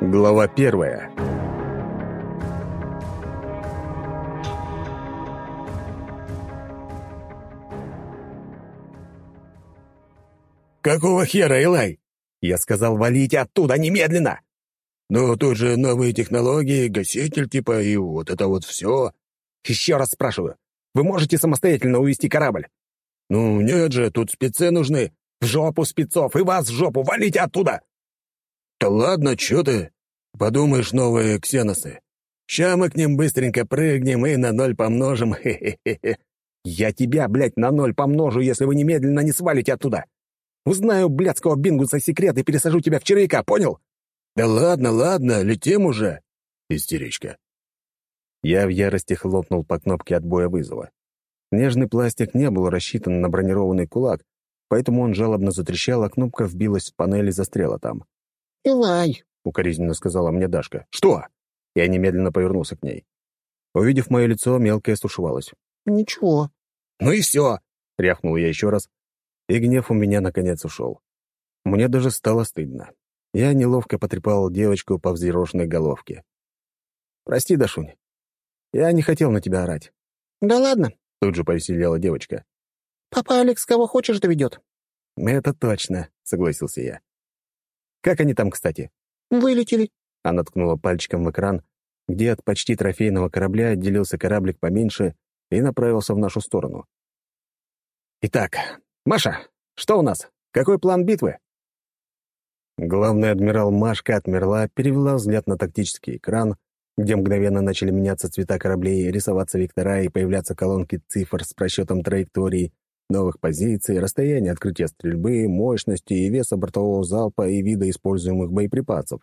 Глава первая. «Какого хера, Илай?» Я сказал, валите оттуда немедленно. «Ну, тут же новые технологии, гаситель типа и вот это вот все». «Еще раз спрашиваю, вы можете самостоятельно увести корабль?» «Ну, нет же, тут спецы нужны». «В жопу спецов, и вас в жопу, валите оттуда!» «Да ладно, чё ты? Подумаешь, новые ксеносы. Ща мы к ним быстренько прыгнем и на ноль помножим, хе-хе-хе. Я тебя, блядь, на ноль помножу, если вы немедленно не свалите оттуда. Узнаю блядского бингуса секрет и пересажу тебя в червяка, понял? Да ладно, ладно, летим уже. Истеричка. Я в ярости хлопнул по кнопке отбоя вызова. Нежный пластик не был рассчитан на бронированный кулак, поэтому он жалобно затрещал, а кнопка вбилась в панель и застряла там. «Илай!» — укоризненно сказала мне Дашка. «Что?» Я немедленно повернулся к ней. Увидев мое лицо, мелкая стушевалась. «Ничего». «Ну и все!» — рявкнул я еще раз, и гнев у меня наконец ушел. Мне даже стало стыдно. Я неловко потрепал девочку по взъерошенной головке. «Прости, Дашунь. Я не хотел на тебя орать». «Да ладно», — тут же повеселела девочка. «Папа Алекс кого хочешь доведет». «Это точно», — согласился я. «Как они там, кстати?» «Вылетели». Она ткнула пальчиком в экран, где от почти трофейного корабля отделился кораблик поменьше и направился в нашу сторону. «Итак, «Маша, что у нас? Какой план битвы?» Главный адмирал Машка отмерла, перевела взгляд на тактический экран, где мгновенно начали меняться цвета кораблей, рисоваться вектора и появляться колонки цифр с просчетом траекторий, новых позиций, расстояния открытия стрельбы, мощности и веса бортового залпа и вида используемых боеприпасов.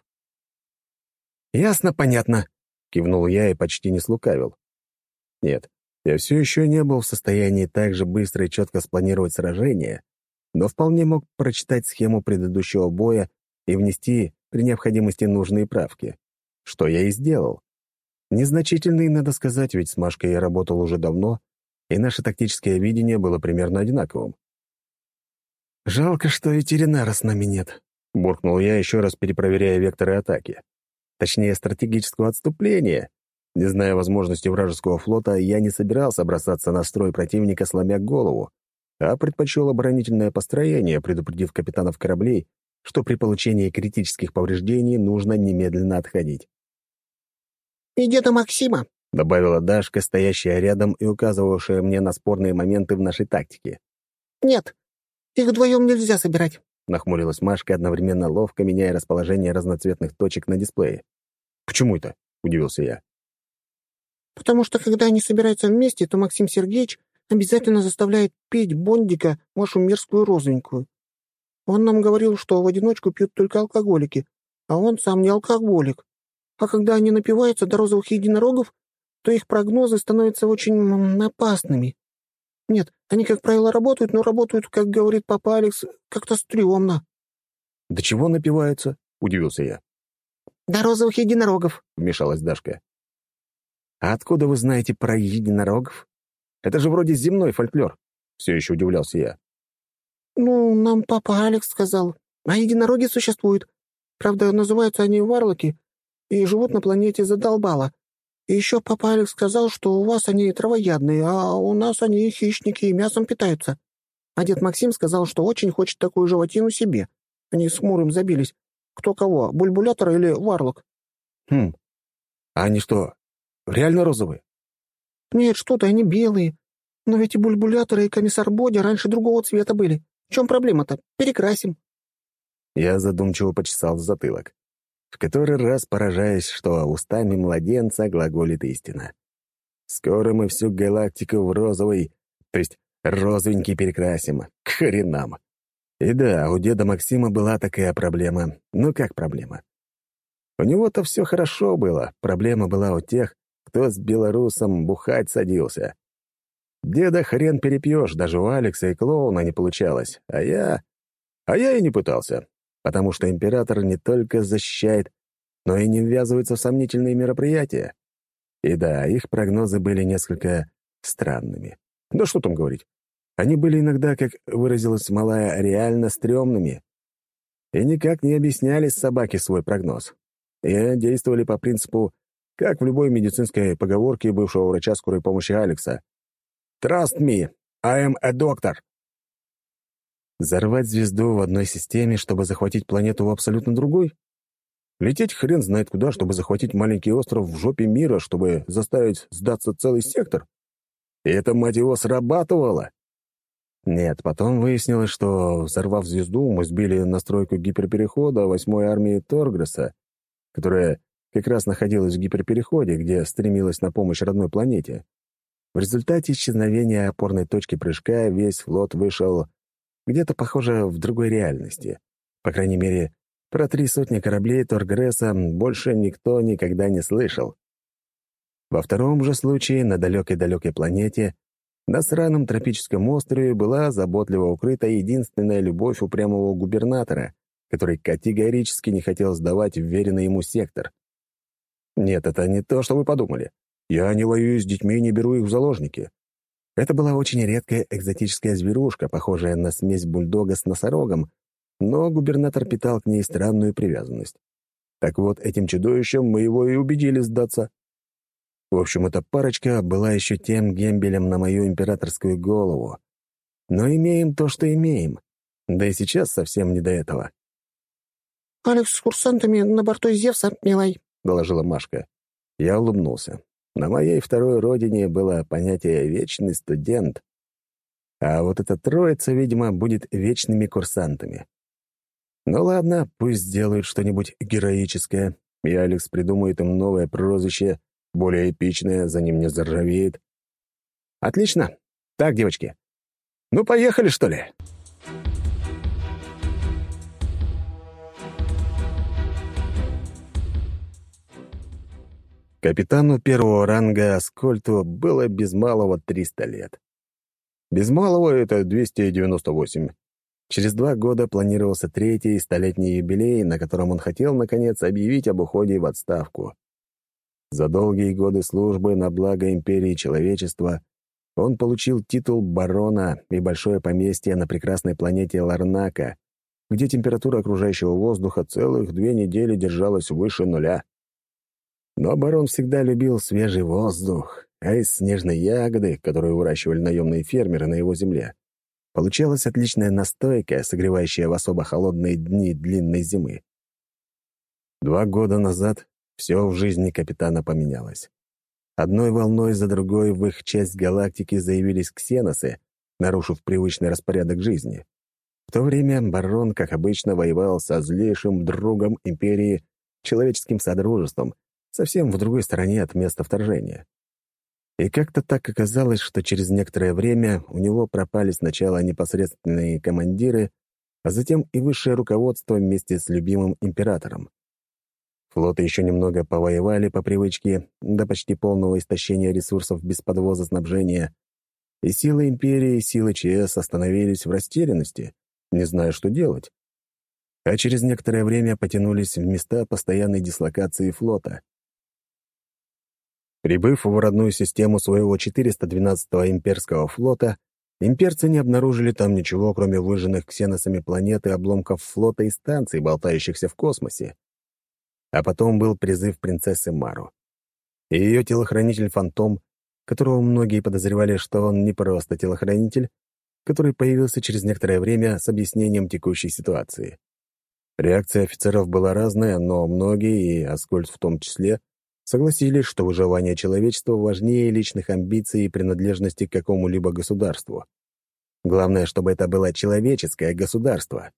«Ясно, понятно», — кивнул я и почти не слукавил. Нет, я все еще не был в состоянии так же быстро и четко спланировать сражение, но вполне мог прочитать схему предыдущего боя и внести при необходимости нужные правки. Что я и сделал. Незначительные, надо сказать, ведь с Машкой я работал уже давно, и наше тактическое видение было примерно одинаковым. «Жалко, что ветеринара с нами нет», — буркнул я, еще раз перепроверяя векторы атаки. Точнее, стратегического отступления, не зная возможности вражеского флота, я не собирался бросаться на строй противника, сломя голову, а предпочел оборонительное построение, предупредив капитанов кораблей, что при получении критических повреждений нужно немедленно отходить. «И деда Максима», — добавила Дашка, стоящая рядом и указывавшая мне на спорные моменты в нашей тактике. «Нет, их вдвоем нельзя собирать», — нахмурилась Машка, одновременно ловко меняя расположение разноцветных точек на дисплее. «Почему это?» — удивился я. Потому что, когда они собираются вместе, то Максим Сергеевич обязательно заставляет петь Бондика вашу мерзкую розовенькую. Он нам говорил, что в одиночку пьют только алкоголики, а он сам не алкоголик. А когда они напиваются до розовых единорогов, то их прогнозы становятся очень опасными. Нет, они, как правило, работают, но работают, как говорит папа Алекс, как-то стрёмно. «До чего напиваются?» — удивился я. «До розовых единорогов», — вмешалась Дашка. «А откуда вы знаете про единорогов? Это же вроде земной фольклор», — все еще удивлялся я. «Ну, нам папа Алекс сказал. А единороги существуют. Правда, называются они варлоки и живут на планете Задолбала. И еще папа Алекс сказал, что у вас они травоядные, а у нас они хищники и мясом питаются. А дед Максим сказал, что очень хочет такую животину себе. Они с Муром забились. Кто кого, бульбулятор или варлок?» «Хм. А они что, Реально розовые?» «Нет, что ты, они белые. Но ведь и бульбуляторы, и комиссар Бодя раньше другого цвета были. Чем проблема-то? Перекрасим». Я задумчиво почесал затылок, в который раз поражаясь, что устами младенца глаголит истина. Скоро мы всю галактику в розовый, то есть розовенький перекрасим. К хренам. И да, у деда Максима была такая проблема. Ну как проблема? У него-то все хорошо было, проблема была у тех, кто с белорусом бухать садился. Деда хрен перепьешь, даже у Алекса и клоуна не получалось, а я... А я и не пытался, потому что император не только защищает, но и не ввязывается в сомнительные мероприятия. И да, их прогнозы были несколько странными. Да что там говорить. Они были иногда, как выразилась малая, реально стрёмными. И никак не объясняли собаке свой прогноз. И действовали по принципу, как в любой медицинской поговорке бывшего врача скорой помощи Алекса. «Trust me, I am a doctor». Взорвать звезду в одной системе, чтобы захватить планету в абсолютно другой? Лететь хрен знает куда, чтобы захватить маленький остров в жопе мира, чтобы заставить сдаться целый сектор? И это, мать его, срабатывало. Нет, потом выяснилось, что, взорвав звезду, мы сбили настройку гиперперехода восьмой армии Торгреса, которая как раз находилась в гиперпереходе, где стремилась на помощь родной планете. В результате исчезновения опорной точки прыжка весь флот вышел где-то, похоже, в другой реальности. По крайней мере, про три сотни кораблей Торгресса больше никто никогда не слышал. Во втором же случае на далекой-далекой планете на сраном тропическом острове была заботливо укрыта единственная любовь упрямого губернатора, который категорически не хотел сдавать вверенный ему сектор. Нет, это не то, что вы подумали. Я не воюю с детьми и не беру их в заложники. Это была очень редкая экзотическая зверушка, похожая на смесь бульдога с носорогом, но губернатор питал к ней странную привязанность. Так вот, этим чудовищем мы его и убедили сдаться. В общем, эта парочка была еще тем гембелем на мою императорскую голову. Но имеем то, что имеем. Да и сейчас совсем не до этого. «Алекс с курсантами на борту Зевса, милай», — доложила Машка. Я улыбнулся. На моей второй родине было понятие «вечный студент», а вот эта троица, видимо, будет вечными курсантами. Ну ладно, пусть сделают что-нибудь героическое, и Алекс придумает им новое прозвище, более эпичное, за ним не заржавеет. Отлично. Так, девочки. Ну, поехали, что ли? Капитану первого ранга Аскольту было без малого 300 лет. Без малого — это 298. Через два года планировался третий столетний юбилей, на котором он хотел, наконец, объявить об уходе в отставку. За долгие годы службы на благо империи человечества он получил титул барона и большое поместье на прекрасной планете Ларнака, где температура окружающего воздуха целых две недели держалась выше нуля. Но барон всегда любил свежий воздух, а из снежной ягоды, которую выращивали наемные фермеры на его земле, получалась отличная настойка, согревающая в особо холодные дни длинной зимы. Два года назад все в жизни капитана поменялось. Одной волной за другой в их часть галактики заявились ксеносы, нарушив привычный распорядок жизни. В то время барон, как обычно, воевал со злейшим другом империи, человеческим содружеством, совсем в другой стороне от места вторжения. И как-то так оказалось, что через некоторое время у него пропали сначала непосредственные командиры, а затем и высшее руководство вместе с любимым императором. Флоты еще немного повоевали по привычке до почти полного истощения ресурсов без подвоза снабжения, и силы империи и силы ЧС остановились в растерянности, не зная, что делать. А через некоторое время потянулись в места постоянной дислокации флота. Прибыв в родную систему своего 412-го имперского флота, имперцы не обнаружили там ничего, кроме выжженных ксеносами планеты обломков флота и станций, болтающихся в космосе. А потом был призыв принцессы Мару. И ее телохранитель Фантом, которого многие подозревали, что он не просто телохранитель, который появился через некоторое время с объяснением текущей ситуации. Реакция офицеров была разная, но многие, и Аскольд в том числе, согласились, что выживание человечества важнее личных амбиций и принадлежности к какому-либо государству. Главное, чтобы это было человеческое государство.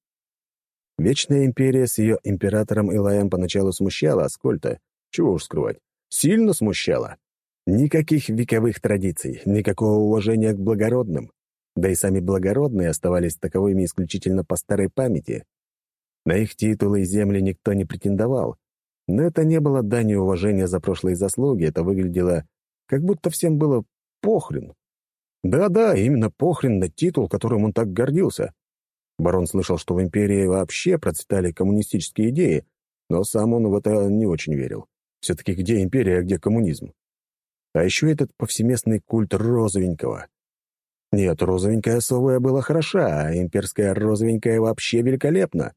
Вечная империя с ее императором Илаем поначалу смущала Аскольта, чего уж скрывать, сильно смущала. Никаких вековых традиций, никакого уважения к благородным. Да и сами благородные оставались таковыми исключительно по старой памяти. На их титулы и земли никто не претендовал, но это не было данью уважения за прошлые заслуги, это выглядело, как будто всем было похрен. Да-да, именно похрен на титул, которым он так гордился. Барон слышал, что в империи вообще процветали коммунистические идеи, но сам он в это не очень верил. Все-таки где империя, а где коммунизм? А еще этот повсеместный культ розовенького. Нет, розовенькая совая была хороша, а имперская розовенькая вообще великолепна.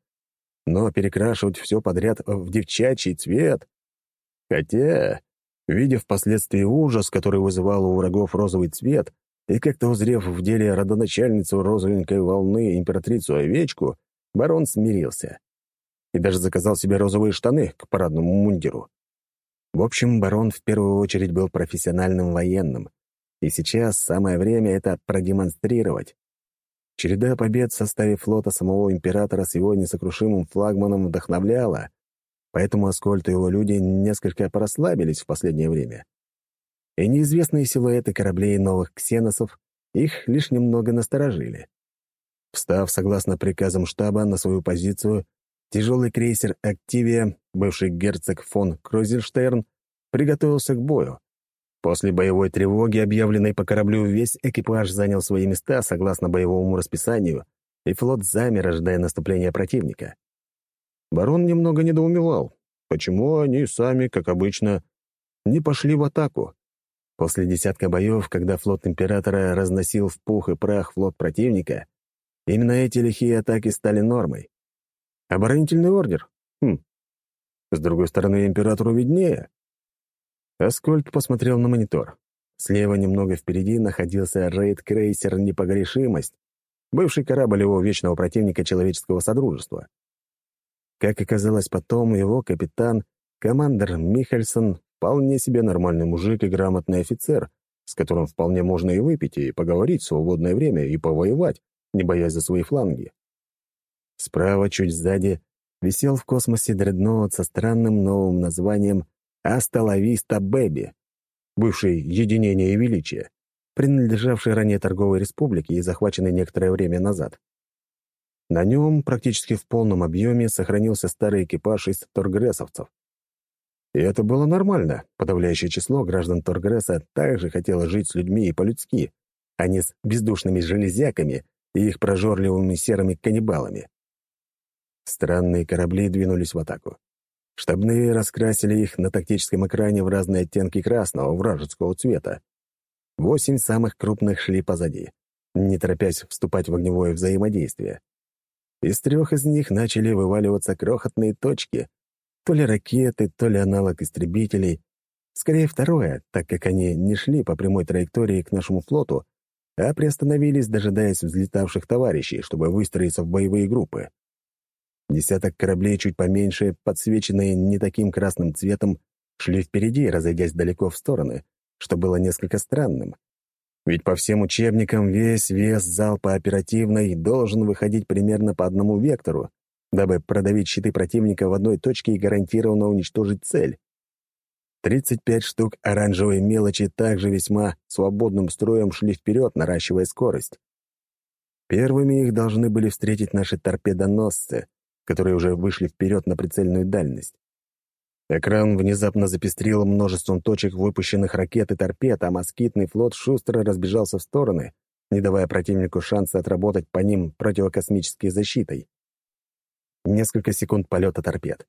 Но перекрашивать все подряд в девчачий цвет... Хотя, видя впоследствии ужас, который вызывал у врагов розовый цвет, и как-то узрев в деле родоначальницу розовенькой волны императрицу-овечку, барон смирился. И даже заказал себе розовые штаны к парадному мундиру. В общем, барон в первую очередь был профессиональным военным, и сейчас самое время это продемонстрировать. Череда побед в составе флота самого императора с его несокрушимым флагманом вдохновляла, поэтому Аскольд и его люди несколько порасслабились в последнее время. И неизвестные силуэты кораблей новых ксеносов их лишь немного насторожили. Встав согласно приказам штаба на свою позицию, тяжелый крейсер «Активия», бывший герцог фон Крузельштерн, приготовился к бою. После боевой тревоги, объявленной по кораблю, весь экипаж занял свои места согласно боевому расписанию, и флот замер, ожидая наступления противника. Барон немного недоумевал, почему они сами, как обычно, не пошли в атаку. После десятка боев, когда флот императора разносил в пух и прах флот противника, именно эти лихие атаки стали нормой. Оборонительный ордер? Хм. С другой стороны, императору виднее. Аскольд посмотрел на монитор. Слева немного впереди находился рейд-крейсер «Непогрешимость», бывший корабль его вечного противника человеческого содружества. Как оказалось потом, его капитан, командир Михельсон, вполне себе нормальный мужик и грамотный офицер, с которым вполне можно и выпить, и поговорить в свободное время, и повоевать, не боясь за свои фланги. Справа, чуть сзади, висел в космосе дредноут со странным новым названием «Асталависта Бэби», бывший «Единение и Величие», принадлежавший ранее торговой республике и захваченный некоторое время назад. На нем практически в полном объеме сохранился старый экипаж из торгрессовцев. И это было нормально. Подавляющее число граждан Торгресса также хотело жить с людьми и по-людски, а не с бездушными железяками и их прожорливыми серыми каннибалами. Странные корабли двинулись в атаку. Штабные раскрасили их на тактическом экране в разные оттенки красного, вражеского цвета. Восемь самых крупных шли позади, не торопясь вступать в огневое взаимодействие. Из трех из них начали вываливаться крохотные точки, то ли ракеты, то ли аналог истребителей. Скорее второе, так как они не шли по прямой траектории к нашему флоту, а приостановились, дожидаясь взлетавших товарищей, чтобы выстроиться в боевые группы. Десяток кораблей чуть поменьше, подсвеченные не таким красным цветом, шли впереди, разойдясь далеко в стороны, что было несколько странным. Ведь по всем учебникам весь вес залпа оперативной должен выходить примерно по одному вектору, дабы продавить щиты противника в одной точке и гарантированно уничтожить цель. 35 штук оранжевой мелочи также весьма свободным строем шли вперед, наращивая скорость. Первыми их должны были встретить наши торпедоносцы, которые уже вышли вперед на прицельную дальность. Экран внезапно запестрил множеством точек выпущенных ракет и торпед, а москитный флот шустро разбежался в стороны, не давая противнику шанса отработать по ним противокосмической защитой. Несколько секунд полета торпед.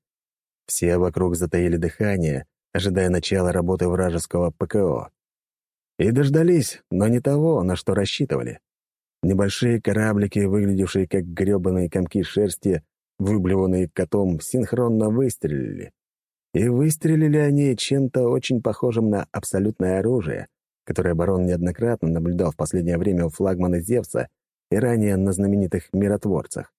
Все вокруг затаили дыхание, ожидая начала работы вражеского ПКО. И дождались, но не того, на что рассчитывали. Небольшие кораблики, выглядевшие как грёбаные комки шерсти, выблеванные котом, синхронно выстрелили. И выстрелили они чем-то очень похожим на абсолютное оружие, которое барон неоднократно наблюдал в последнее время у флагмана Зевса и ранее на знаменитых миротворцах.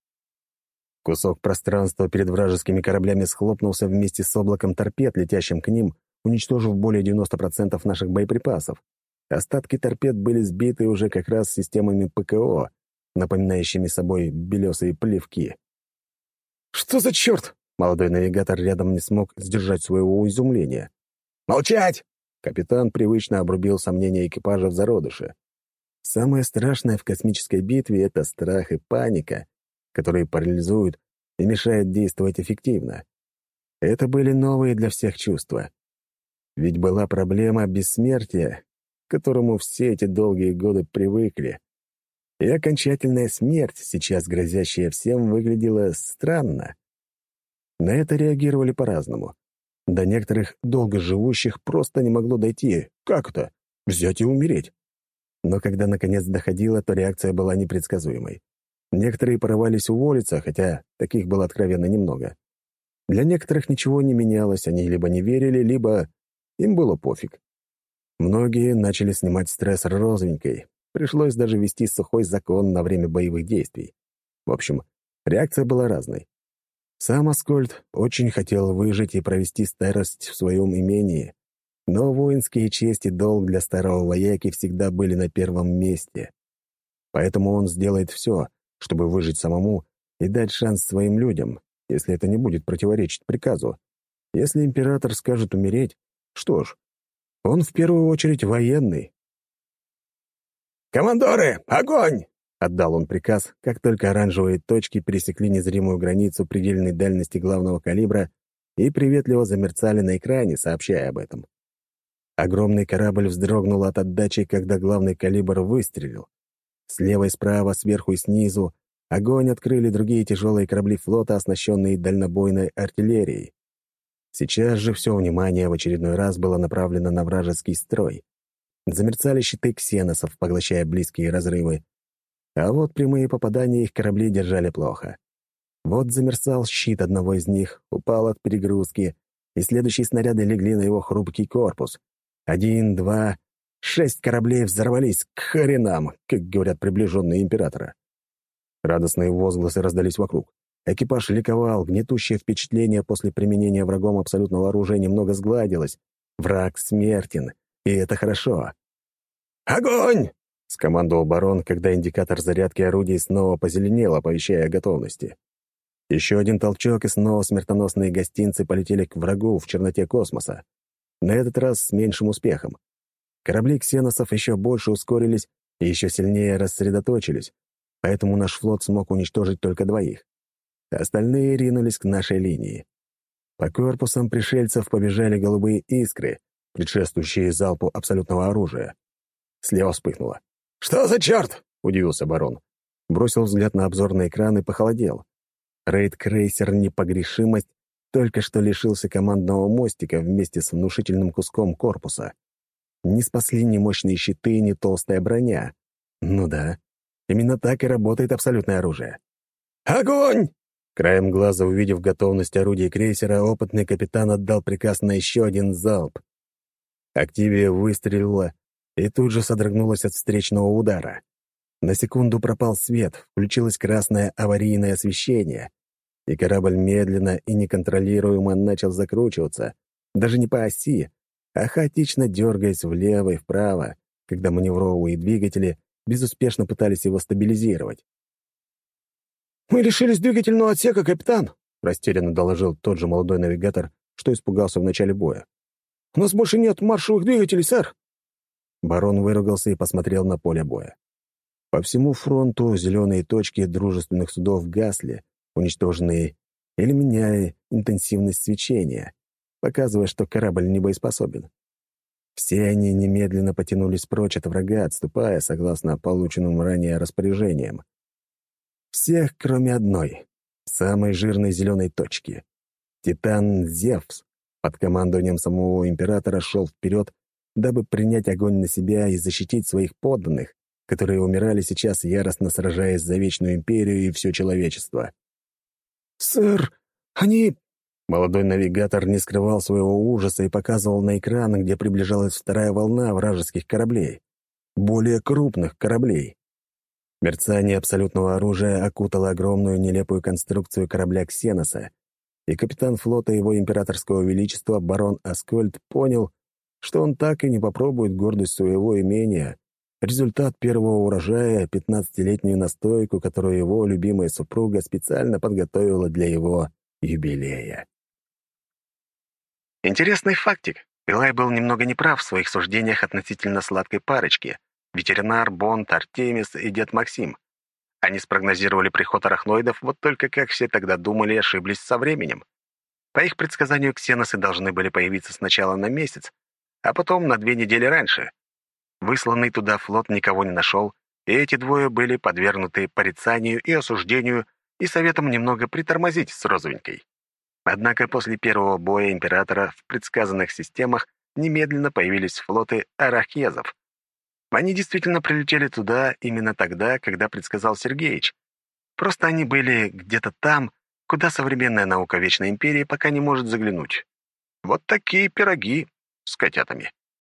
Кусок пространства перед вражескими кораблями схлопнулся вместе с облаком торпед, летящим к ним, уничтожив более 90% наших боеприпасов. Остатки торпед были сбиты уже как раз системами ПКО, напоминающими собой белесые плевки. «Что за черт?» Молодой навигатор рядом не смог сдержать своего изумления. «Молчать!» Капитан привычно обрубил сомнения экипажа в зародыше. Самое страшное в космической битве — это страх и паника, которые парализуют и мешают действовать эффективно. Это были новые для всех чувства. Ведь была проблема бессмертия, к которому все эти долгие годы привыкли. И окончательная смерть, сейчас грозящая всем, выглядела странно. На это реагировали по-разному. До некоторых долгоживущих просто не могло дойти. Как это? Взять и умереть. Но когда наконец доходило, то реакция была непредсказуемой. Некоторые порывались уволиться, хотя таких было откровенно немного. Для некоторых ничего не менялось, они либо не верили, либо им было пофиг. Многие начали снимать стресс розовенькой. Пришлось даже вести сухой закон на время боевых действий. В общем, реакция была разной. Сам Аскольд очень хотел выжить и провести старость в своем имении, но воинские честь и долг для старого вояки всегда были на первом месте. Поэтому он сделает все, чтобы выжить самому и дать шанс своим людям, если это не будет противоречить приказу. Если император скажет умереть, что ж, он в первую очередь военный. «Командоры, огонь!» — отдал он приказ, как только оранжевые точки пересекли незримую границу предельной дальности главного калибра и приветливо замерцали на экране, сообщая об этом. Огромный корабль вздрогнул от отдачи, когда главный калибр выстрелил. Слева и справа, сверху и снизу огонь открыли другие тяжелые корабли флота, оснащенные дальнобойной артиллерией. Сейчас же все внимание в очередной раз было направлено на вражеский строй. Замерцали щиты ксеносов, поглощая близкие разрывы. А вот прямые попадания их корабли держали плохо. Вот замерцал щит одного из них, упал от перегрузки, и следующие снаряды легли на его хрупкий корпус. Один, два, шесть кораблей взорвались к хренам, как говорят приближенные императора. Радостные возгласы раздались вокруг. Экипаж ликовал, гнетущее впечатление после применения врагом абсолютного оружия немного сгладилось. Враг смертен, и это хорошо. «Огонь!» — скомандовал барон, когда индикатор зарядки орудий снова позеленел, оповещая о готовности. Еще один толчок, и снова смертоносные гостинцы полетели к врагу в черноте космоса. На этот раз с меньшим успехом. Корабли ксеносов еще больше ускорились и еще сильнее рассредоточились, поэтому наш флот смог уничтожить только двоих. Остальные ринулись к нашей линии. По корпусам пришельцев побежали голубые искры, предшествующие залпу абсолютного оружия. Слева вспыхнуло. «Что за черт?» — удивился барон. Бросил взгляд на обзорный экран и похолодел. Рейд-крейсер «Непогрешимость» только что лишился командного мостика вместе с внушительным куском корпуса. Не спасли ни мощные щиты, ни толстая броня. Ну да, именно так и работает абсолютное оружие. «Огонь!» Краем глаза, увидев готовность орудий крейсера, опытный капитан отдал приказ на еще один залп. Активия выстрелила и тут же содрогнулась от встречного удара. На секунду пропал свет, включилось красное аварийное освещение, и корабль медленно и неконтролируемо начал закручиваться, даже не по оси, а хаотично дергаясь влево и вправо, когда маневровые двигатели безуспешно пытались его стабилизировать. «Мы лишились двигательного отсека, капитан», — растерянно доложил тот же молодой навигатор, что испугался в начале боя. «У нас больше нет маршевых двигателей, сэр». Барон выругался и посмотрел на поле боя. По всему фронту зеленые точки дружественных судов гасли, уничтоженные или меняя интенсивность свечения, показывая, что корабль не боеспособен. Все они немедленно потянулись прочь от врага, отступая согласно полученным ранее распоряжениям. Всех, кроме одной, самой жирной зеленой точки. Титан Зевс под командованием самого императора шел вперед, дабы принять огонь на себя и защитить своих подданных, которые умирали сейчас, яростно сражаясь за Вечную Империю и все человечество. «Сэр, они...» Молодой навигатор не скрывал своего ужаса и показывал на экран, где приближалась вторая волна вражеских кораблей. Более крупных кораблей. Мерцание абсолютного оружия окутало огромную нелепую конструкцию корабля «Ксеноса», и капитан флота его императорского величества барон Аскольд понял, что он так и не попробует гордость своего имения, результат первого урожая, пятнадцатилетнюю настойку, которую его любимая супруга специально подготовила для его юбилея. Интересный фактик. Илай был немного неправ в своих суждениях относительно сладкой парочки — ветеринар, Бонд, Артемис и дед Максим. Они спрогнозировали приход арахноидов, вот только, как все тогда думали, ошиблись со временем. По их предсказанию, ксеносы должны были появиться сначала на месяц, а потом на две недели раньше. Высланный туда флот никого не нашел, и эти двое были подвергнуты порицанию и осуждению и советом немного притормозить с розовенькой. Однако после первого боя императора в предсказанных системах немедленно появились флоты арахезов, Они действительно прилетели туда именно тогда, когда предсказал Сергеич. Просто они были где-то там, куда современная наука Вечной Империи пока не может заглянуть. Вот такие пироги с котятами.